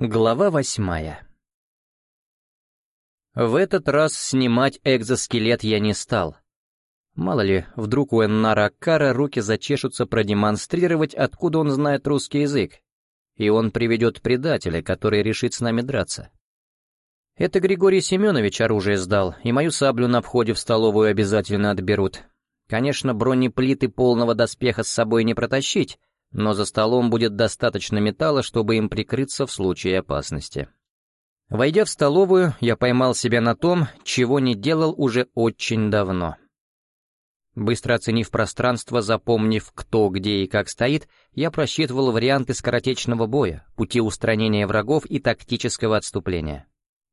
Глава восьмая В этот раз снимать экзоскелет я не стал. Мало ли, вдруг у Эннара Кара руки зачешутся продемонстрировать, откуда он знает русский язык, и он приведет предателя, который решит с нами драться. Это Григорий Семенович оружие сдал, и мою саблю на входе в столовую обязательно отберут. Конечно, бронеплиты полного доспеха с собой не протащить, но за столом будет достаточно металла, чтобы им прикрыться в случае опасности. Войдя в столовую, я поймал себя на том, чего не делал уже очень давно. Быстро оценив пространство, запомнив, кто, где и как стоит, я просчитывал варианты скоротечного боя, пути устранения врагов и тактического отступления.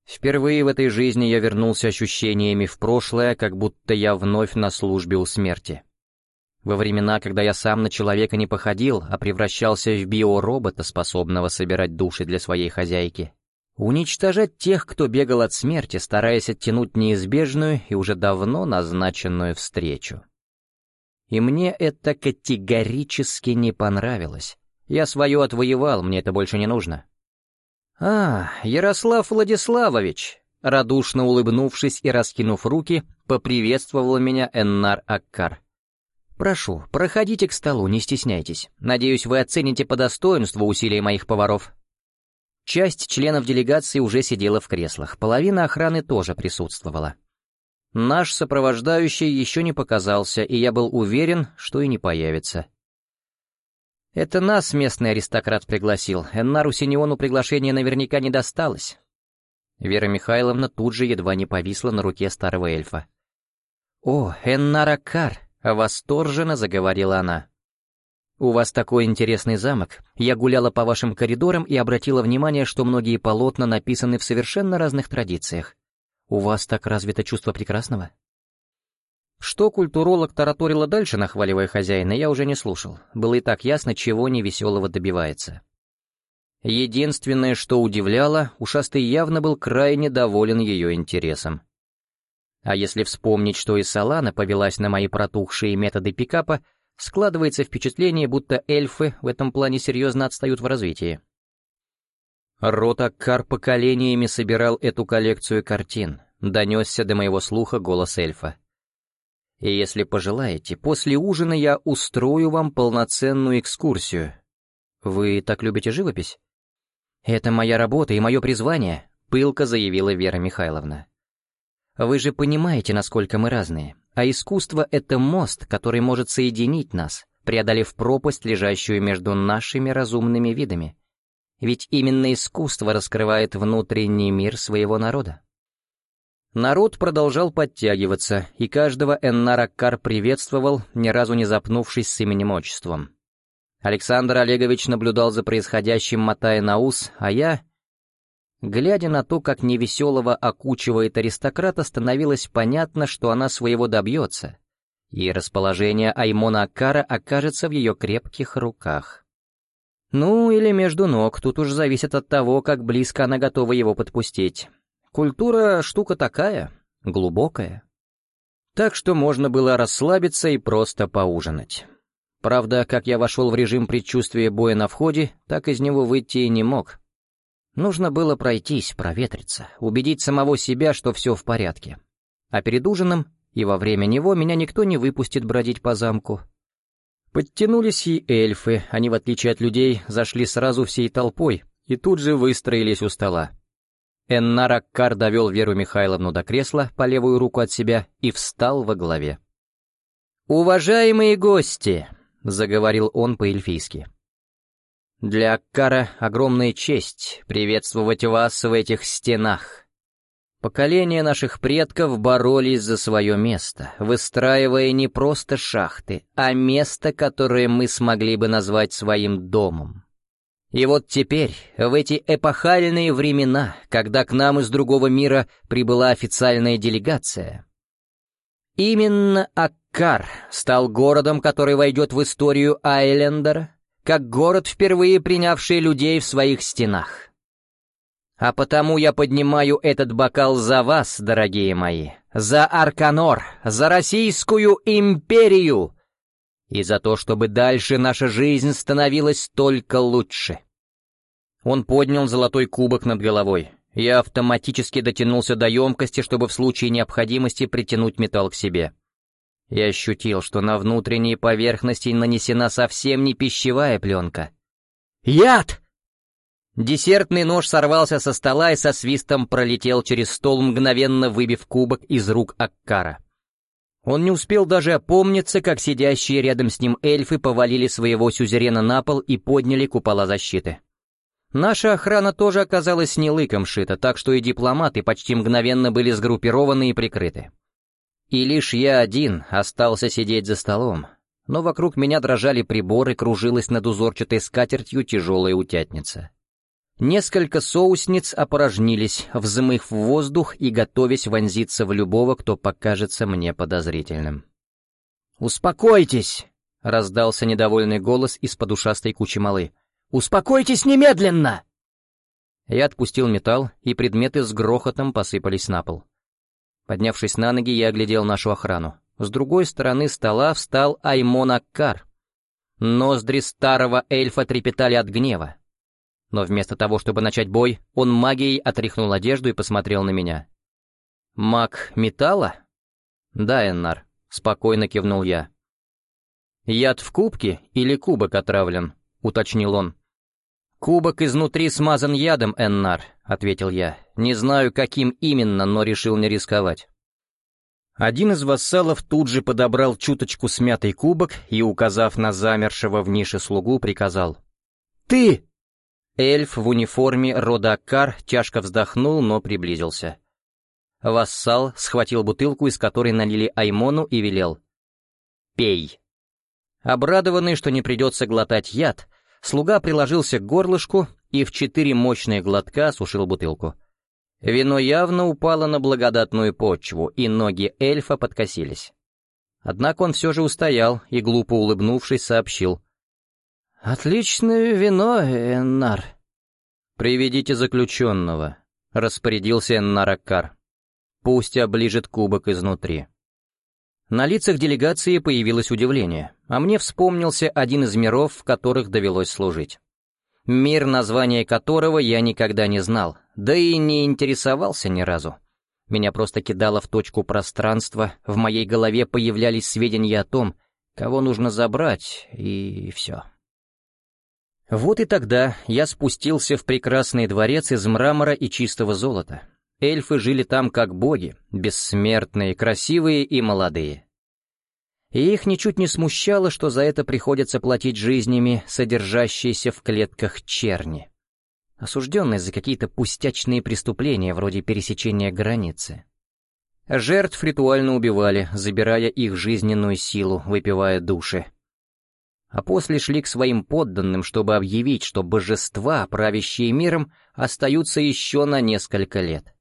Впервые в этой жизни я вернулся ощущениями в прошлое, как будто я вновь на службе у смерти. Во времена, когда я сам на человека не походил, а превращался в биоробота, способного собирать души для своей хозяйки. Уничтожать тех, кто бегал от смерти, стараясь оттянуть неизбежную и уже давно назначенную встречу. И мне это категорически не понравилось. Я свое отвоевал, мне это больше не нужно. «А, Ярослав Владиславович!» Радушно улыбнувшись и раскинув руки, поприветствовал меня Эннар Аккар. «Прошу, проходите к столу, не стесняйтесь. Надеюсь, вы оцените по достоинству усилия моих поваров». Часть членов делегации уже сидела в креслах, половина охраны тоже присутствовала. Наш сопровождающий еще не показался, и я был уверен, что и не появится. Это нас местный аристократ пригласил, Эннару Синеону приглашение наверняка не досталось. Вера Михайловна тут же едва не повисла на руке старого эльфа. «О, Эннаракар!» Восторженно заговорила она. «У вас такой интересный замок. Я гуляла по вашим коридорам и обратила внимание, что многие полотна написаны в совершенно разных традициях. У вас так развито чувство прекрасного?» Что культуролог тараторила дальше, нахваливая хозяина, я уже не слушал. Было и так ясно, чего невеселого добивается. Единственное, что удивляло, ушастый явно был крайне доволен ее интересом. А если вспомнить, что и Салана повелась на мои протухшие методы пикапа, складывается впечатление, будто эльфы в этом плане серьезно отстают в развитии. Рот Аккар поколениями собирал эту коллекцию картин, донесся до моего слуха голос эльфа. И если пожелаете, после ужина я устрою вам полноценную экскурсию. Вы так любите живопись? Это моя работа и мое призвание, пылко заявила Вера Михайловна. Вы же понимаете, насколько мы разные. А искусство — это мост, который может соединить нас, преодолев пропасть, лежащую между нашими разумными видами. Ведь именно искусство раскрывает внутренний мир своего народа. Народ продолжал подтягиваться, и каждого Эннараккар приветствовал, ни разу не запнувшись с именем-отчеством. Александр Олегович наблюдал за происходящим, мотая на ус, а я Глядя на то, как невеселого окучивает аристократа, становилось понятно, что она своего добьется, и расположение Аймона Аккара окажется в ее крепких руках. Ну, или между ног, тут уж зависит от того, как близко она готова его подпустить. Культура — штука такая, глубокая. Так что можно было расслабиться и просто поужинать. Правда, как я вошел в режим предчувствия боя на входе, так из него выйти и не мог — Нужно было пройтись, проветриться, убедить самого себя, что все в порядке. А перед ужином и во время него меня никто не выпустит бродить по замку. Подтянулись и эльфы, они, в отличие от людей, зашли сразу всей толпой и тут же выстроились у стола. Эннараккар довел Веру Михайловну до кресла по левую руку от себя и встал во главе. «Уважаемые гости!» — заговорил он по-эльфийски. Для Аккара огромная честь приветствовать вас в этих стенах. Поколения наших предков боролись за свое место, выстраивая не просто шахты, а место, которое мы смогли бы назвать своим домом. И вот теперь, в эти эпохальные времена, когда к нам из другого мира прибыла официальная делегация, именно Аккар стал городом, который войдет в историю Айлендера, как город, впервые принявший людей в своих стенах. А потому я поднимаю этот бокал за вас, дорогие мои, за Арканор, за Российскую империю и за то, чтобы дальше наша жизнь становилась только лучше. Он поднял золотой кубок над головой. Я автоматически дотянулся до емкости, чтобы в случае необходимости притянуть металл к себе. Я ощутил, что на внутренней поверхности нанесена совсем не пищевая пленка. «Яд!» Десертный нож сорвался со стола и со свистом пролетел через стол, мгновенно выбив кубок из рук Аккара. Он не успел даже опомниться, как сидящие рядом с ним эльфы повалили своего сюзерена на пол и подняли купола защиты. Наша охрана тоже оказалась не лыком шита, так что и дипломаты почти мгновенно были сгруппированы и прикрыты. И лишь я один остался сидеть за столом, но вокруг меня дрожали приборы, кружилась над узорчатой скатертью тяжелая утятница. Несколько соусниц опорожнились, взмыв в воздух и готовясь вонзиться в любого, кто покажется мне подозрительным. «Успокойтесь!» — раздался недовольный голос из-под ушастой кучи малы. «Успокойтесь немедленно!» Я отпустил металл, и предметы с грохотом посыпались на пол. Поднявшись на ноги, я оглядел нашу охрану. С другой стороны стола встал Аймон Аккар. Ноздри старого эльфа трепетали от гнева. Но вместо того, чтобы начать бой, он магией отряхнул одежду и посмотрел на меня. «Маг металла?» «Да, Эннар», — спокойно кивнул я. «Яд в кубке или кубок отравлен?» — уточнил он. «Кубок изнутри смазан ядом, Эннар», — ответил я. «Не знаю, каким именно, но решил не рисковать». Один из вассалов тут же подобрал чуточку смятый кубок и, указав на замершего в нише слугу, приказал. «Ты!» Эльф в униформе рода Аккар тяжко вздохнул, но приблизился. Вассал схватил бутылку, из которой налили Аймону, и велел. «Пей». Обрадованный, что не придется глотать яд, Слуга приложился к горлышку и в четыре мощные глотка осушил бутылку. Вино явно упало на благодатную почву, и ноги эльфа подкосились. Однако он все же устоял и, глупо улыбнувшись, сообщил. «Отличное вино, Эннар». «Приведите заключенного», — распорядился Эннараккар. «Пусть оближет кубок изнутри». На лицах делегации появилось удивление, а мне вспомнился один из миров, в которых довелось служить. Мир, название которого я никогда не знал, да и не интересовался ни разу. Меня просто кидало в точку пространства, в моей голове появлялись сведения о том, кого нужно забрать, и все. Вот и тогда я спустился в прекрасный дворец из мрамора и чистого золота, Эльфы жили там как боги, бессмертные, красивые и молодые. И их ничуть не смущало, что за это приходится платить жизнями, содержащиеся в клетках черни, осужденные за какие-то пустячные преступления вроде пересечения границы. Жертв ритуально убивали, забирая их жизненную силу, выпивая души. А после шли к своим подданным, чтобы объявить, что божества, правящие миром, остаются еще на несколько лет.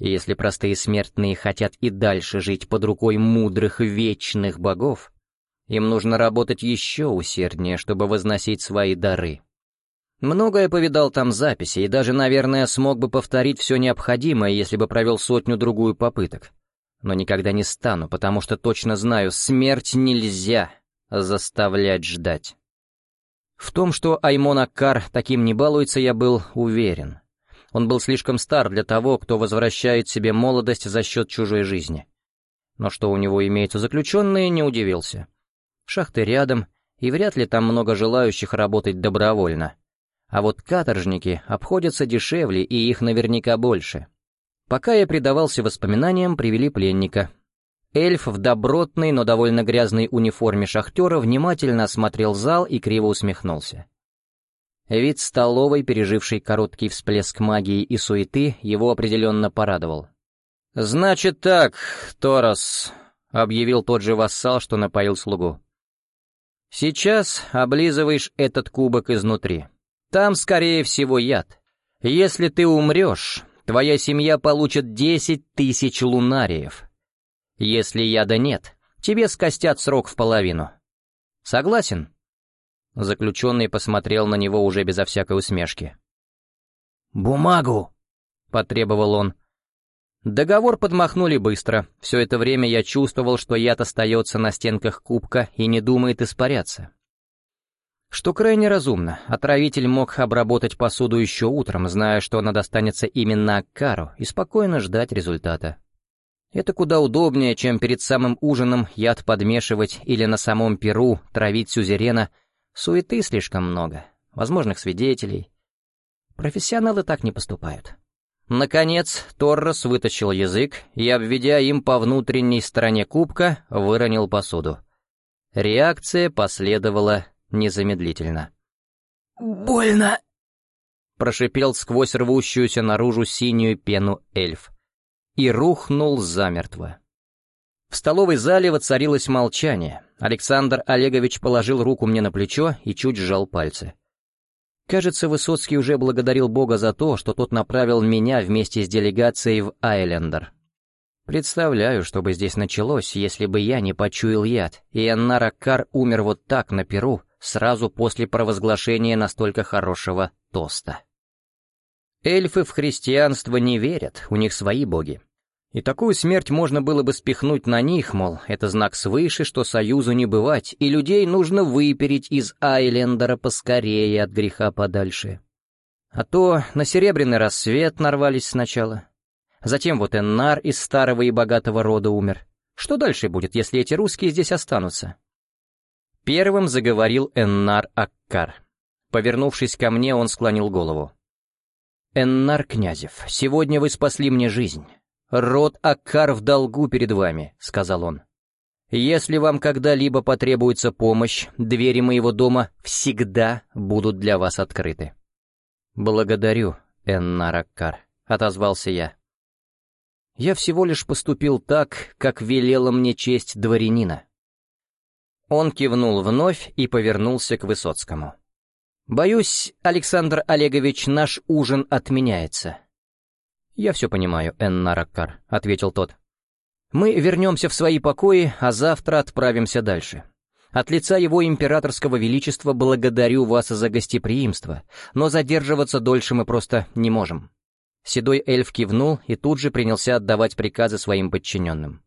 И если простые смертные хотят и дальше жить под рукой мудрых вечных богов, им нужно работать еще усерднее, чтобы возносить свои дары. Многое повидал там записи, и даже, наверное, смог бы повторить все необходимое, если бы провел сотню-другую попыток. Но никогда не стану, потому что точно знаю, смерть нельзя заставлять ждать. В том, что Аймон Аккар таким не балуется, я был уверен. Он был слишком стар для того, кто возвращает себе молодость за счет чужой жизни. Но что у него имеются заключенные, не удивился. Шахты рядом, и вряд ли там много желающих работать добровольно. А вот каторжники обходятся дешевле, и их наверняка больше. Пока я предавался воспоминаниям, привели пленника. Эльф в добротной, но довольно грязной униформе шахтера внимательно осмотрел зал и криво усмехнулся. Вид столовой, переживший короткий всплеск магии и суеты, его определенно порадовал. «Значит так, Торос», — объявил тот же вассал, что напоил слугу. «Сейчас облизываешь этот кубок изнутри. Там, скорее всего, яд. Если ты умрешь, твоя семья получит десять тысяч лунариев. Если яда нет, тебе скостят срок в половину. Согласен?» Заключенный посмотрел на него уже безо всякой усмешки. «Бумагу!» — потребовал он. Договор подмахнули быстро. Все это время я чувствовал, что яд остается на стенках кубка и не думает испаряться. Что крайне разумно, отравитель мог обработать посуду еще утром, зная, что она достанется именно Аккару, и спокойно ждать результата. Это куда удобнее, чем перед самым ужином яд подмешивать или на самом перу травить сюзерена. Суеты слишком много, возможных свидетелей. Профессионалы так не поступают. Наконец, Торрес вытащил язык и, обведя им по внутренней стороне кубка, выронил посуду. Реакция последовала незамедлительно. «Больно!» — прошипел сквозь рвущуюся наружу синюю пену эльф. И рухнул замертво. В столовой зале воцарилось молчание. Александр Олегович положил руку мне на плечо и чуть сжал пальцы. Кажется, Высоцкий уже благодарил Бога за то, что тот направил меня вместе с делегацией в Айлендер. Представляю, что бы здесь началось, если бы я не почуял яд, и Аннара Кар умер вот так на Перу, сразу после провозглашения настолько хорошего тоста. Эльфы в христианство не верят, у них свои боги. И такую смерть можно было бы спихнуть на них, мол, это знак свыше, что союзу не бывать, и людей нужно выпереть из Айлендера поскорее от греха подальше. А то на серебряный рассвет нарвались сначала. Затем вот Эннар из старого и богатого рода умер. Что дальше будет, если эти русские здесь останутся? Первым заговорил Эннар Аккар. Повернувшись ко мне, он склонил голову. «Эннар Князев, сегодня вы спасли мне жизнь. Род Аккар в долгу перед вами», — сказал он. «Если вам когда-либо потребуется помощь, двери моего дома всегда будут для вас открыты». «Благодарю, Эннар Аккар», — отозвался я. «Я всего лишь поступил так, как велела мне честь дворянина». Он кивнул вновь и повернулся к Высоцкому. «Боюсь, Александр Олегович, наш ужин отменяется». «Я все понимаю, Эннараккар», — ответил тот. «Мы вернемся в свои покои, а завтра отправимся дальше. От лица его императорского величества благодарю вас за гостеприимство, но задерживаться дольше мы просто не можем». Седой эльф кивнул и тут же принялся отдавать приказы своим подчиненным.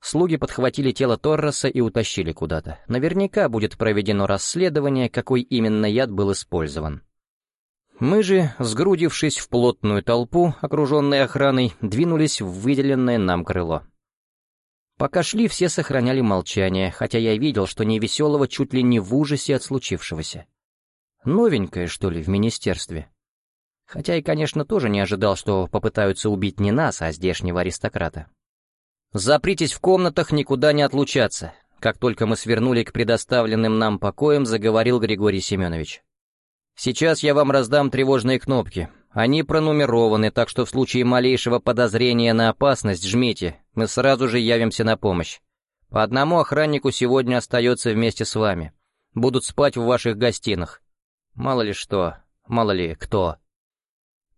Слуги подхватили тело Торроса и утащили куда-то. Наверняка будет проведено расследование, какой именно яд был использован. Мы же, сгрудившись в плотную толпу, окруженной охраной, двинулись в выделенное нам крыло. Пока шли, все сохраняли молчание, хотя я видел, что невеселого чуть ли не в ужасе от случившегося. Новенькое, что ли, в министерстве? Хотя и, конечно, тоже не ожидал, что попытаются убить не нас, а здешнего аристократа. «Запритесь в комнатах, никуда не отлучаться», как только мы свернули к предоставленным нам покоям, заговорил Григорий Семенович. «Сейчас я вам раздам тревожные кнопки. Они пронумерованы, так что в случае малейшего подозрения на опасность жмите, мы сразу же явимся на помощь. По одному охраннику сегодня остается вместе с вами. Будут спать в ваших гостинах. Мало ли что, мало ли кто».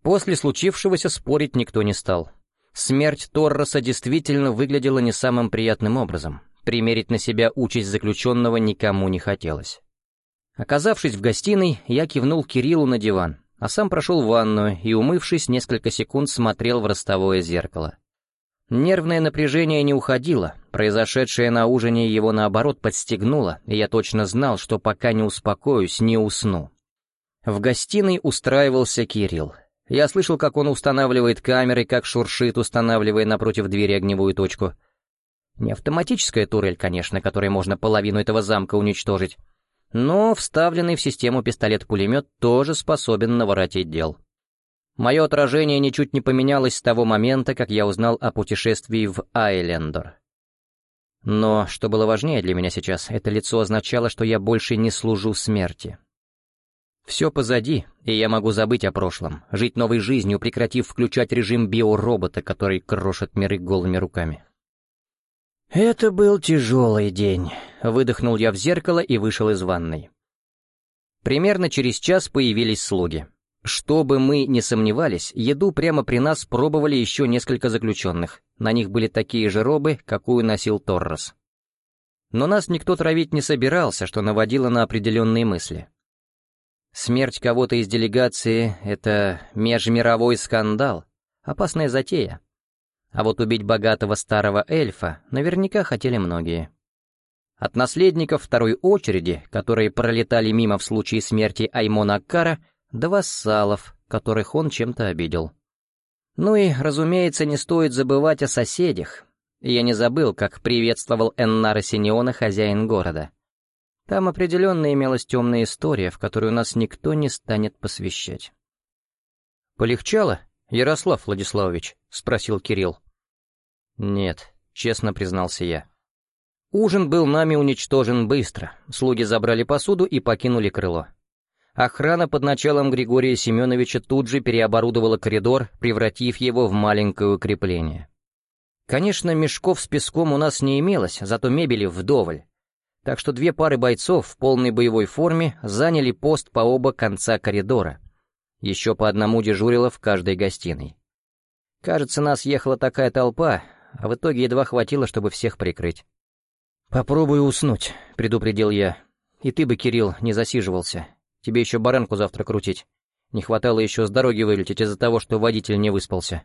После случившегося спорить никто не стал. Смерть Торроса действительно выглядела не самым приятным образом. Примерить на себя участь заключенного никому не хотелось. Оказавшись в гостиной, я кивнул Кириллу на диван, а сам прошел в ванную и, умывшись, несколько секунд смотрел в ростовое зеркало. Нервное напряжение не уходило, произошедшее на ужине его наоборот подстегнуло, и я точно знал, что пока не успокоюсь, не усну. В гостиной устраивался Кирилл. Я слышал, как он устанавливает камеры, как шуршит, устанавливая напротив двери огневую точку. Не автоматическая турель, конечно, которой можно половину этого замка уничтожить, но вставленный в систему пистолет-пулемет тоже способен наворотить дел. Мое отражение ничуть не поменялось с того момента, как я узнал о путешествии в Айлендор. Но, что было важнее для меня сейчас, это лицо означало, что я больше не служу смерти. Все позади, и я могу забыть о прошлом, жить новой жизнью, прекратив включать режим биоробота, который крошит миры голыми руками. «Это был тяжелый день», — выдохнул я в зеркало и вышел из ванной. Примерно через час появились слуги. Чтобы мы не сомневались, еду прямо при нас пробовали еще несколько заключенных. На них были такие же робы, какую носил Торрос. Но нас никто травить не собирался, что наводило на определенные мысли. Смерть кого-то из делегации — это межмировой скандал, опасная затея. А вот убить богатого старого эльфа наверняка хотели многие. От наследников второй очереди, которые пролетали мимо в случае смерти Аймона Аккара, до вассалов, которых он чем-то обидел. Ну и, разумеется, не стоит забывать о соседях. Я не забыл, как приветствовал Эннара Синеона хозяин города. Там определенно имелась темная история, в которую нас никто не станет посвящать. «Полегчало, Ярослав Владиславович?» — спросил Кирилл. «Нет», — честно признался я. Ужин был нами уничтожен быстро, слуги забрали посуду и покинули крыло. Охрана под началом Григория Семеновича тут же переоборудовала коридор, превратив его в маленькое укрепление. Конечно, мешков с песком у нас не имелось, зато мебели вдоволь. Так что две пары бойцов в полной боевой форме заняли пост по оба конца коридора. Еще по одному дежурило в каждой гостиной. Кажется, нас ехала такая толпа, а в итоге едва хватило, чтобы всех прикрыть. «Попробую уснуть», — предупредил я. «И ты бы, Кирилл, не засиживался. Тебе еще баранку завтра крутить. Не хватало еще с дороги вылететь из-за того, что водитель не выспался».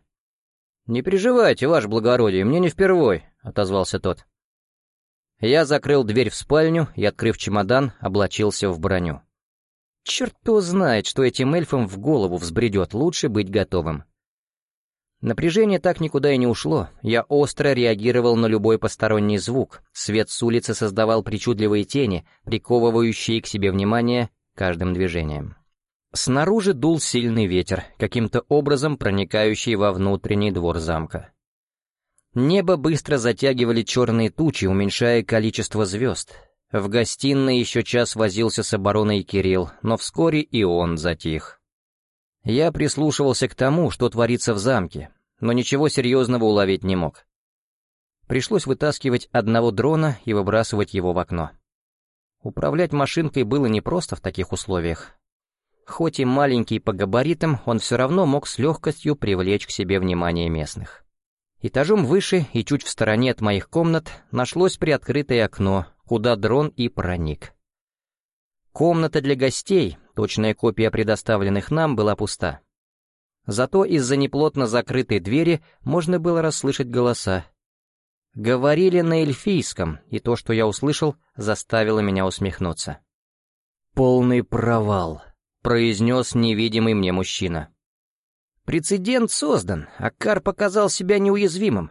«Не переживайте, ваше благородие, мне не впервой», — отозвался тот. Я закрыл дверь в спальню и, открыв чемодан, облачился в броню. Черт кто знает, что этим эльфам в голову взбредет, лучше быть готовым. Напряжение так никуда и не ушло. Я остро реагировал на любой посторонний звук. Свет с улицы создавал причудливые тени, приковывающие к себе внимание каждым движением. Снаружи дул сильный ветер, каким-то образом проникающий во внутренний двор замка. Небо быстро затягивали черные тучи, уменьшая количество звезд. В гостиной еще час возился с обороной Кирилл, но вскоре и он затих. Я прислушивался к тому, что творится в замке, но ничего серьезного уловить не мог. Пришлось вытаскивать одного дрона и выбрасывать его в окно. Управлять машинкой было непросто в таких условиях. Хоть и маленький по габаритам, он все равно мог с легкостью привлечь к себе внимание местных. Этажом выше и чуть в стороне от моих комнат нашлось приоткрытое окно, куда дрон и проник. Комната для гостей, точная копия предоставленных нам, была пуста. Зато из-за неплотно закрытой двери можно было расслышать голоса. Говорили на эльфийском, и то, что я услышал, заставило меня усмехнуться. «Полный провал», — произнес невидимый мне мужчина. «Прецедент создан, а Кар показал себя неуязвимым.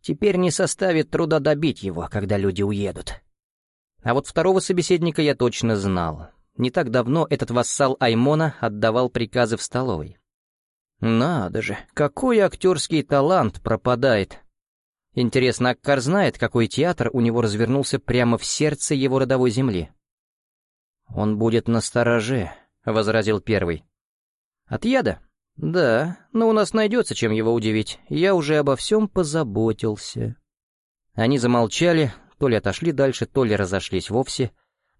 Теперь не составит труда добить его, когда люди уедут». А вот второго собеседника я точно знал. Не так давно этот вассал Аймона отдавал приказы в столовой. Надо же, какой актерский талант пропадает. Интересно, Аккар знает, какой театр у него развернулся прямо в сердце его родовой земли? «Он будет на стороже», — возразил первый. «От яда?» «Да, но у нас найдется, чем его удивить. Я уже обо всем позаботился». Они замолчали, то ли отошли дальше, то ли разошлись вовсе,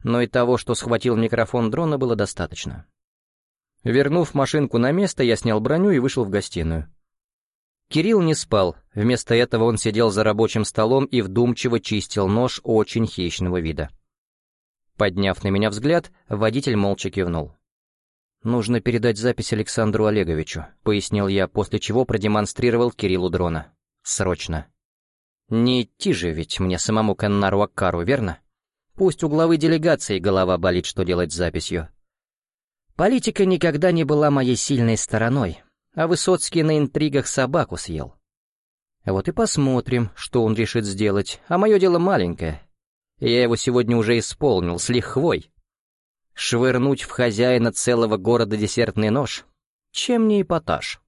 но и того, что схватил микрофон дрона, было достаточно. Вернув машинку на место, я снял броню и вышел в гостиную. Кирилл не спал, вместо этого он сидел за рабочим столом и вдумчиво чистил нож очень хищного вида. Подняв на меня взгляд, водитель молча кивнул. «Нужно передать запись Александру Олеговичу», — пояснил я, после чего продемонстрировал Кириллу дрона. «Срочно». Не идти же ведь мне самому к Эннару Аккару, верно? Пусть у главы делегации голова болит, что делать с записью. Политика никогда не была моей сильной стороной, а Высоцкий на интригах собаку съел. Вот и посмотрим, что он решит сделать, а мое дело маленькое. Я его сегодня уже исполнил с лихвой. Швырнуть в хозяина целого города десертный нож? Чем не эпатаж?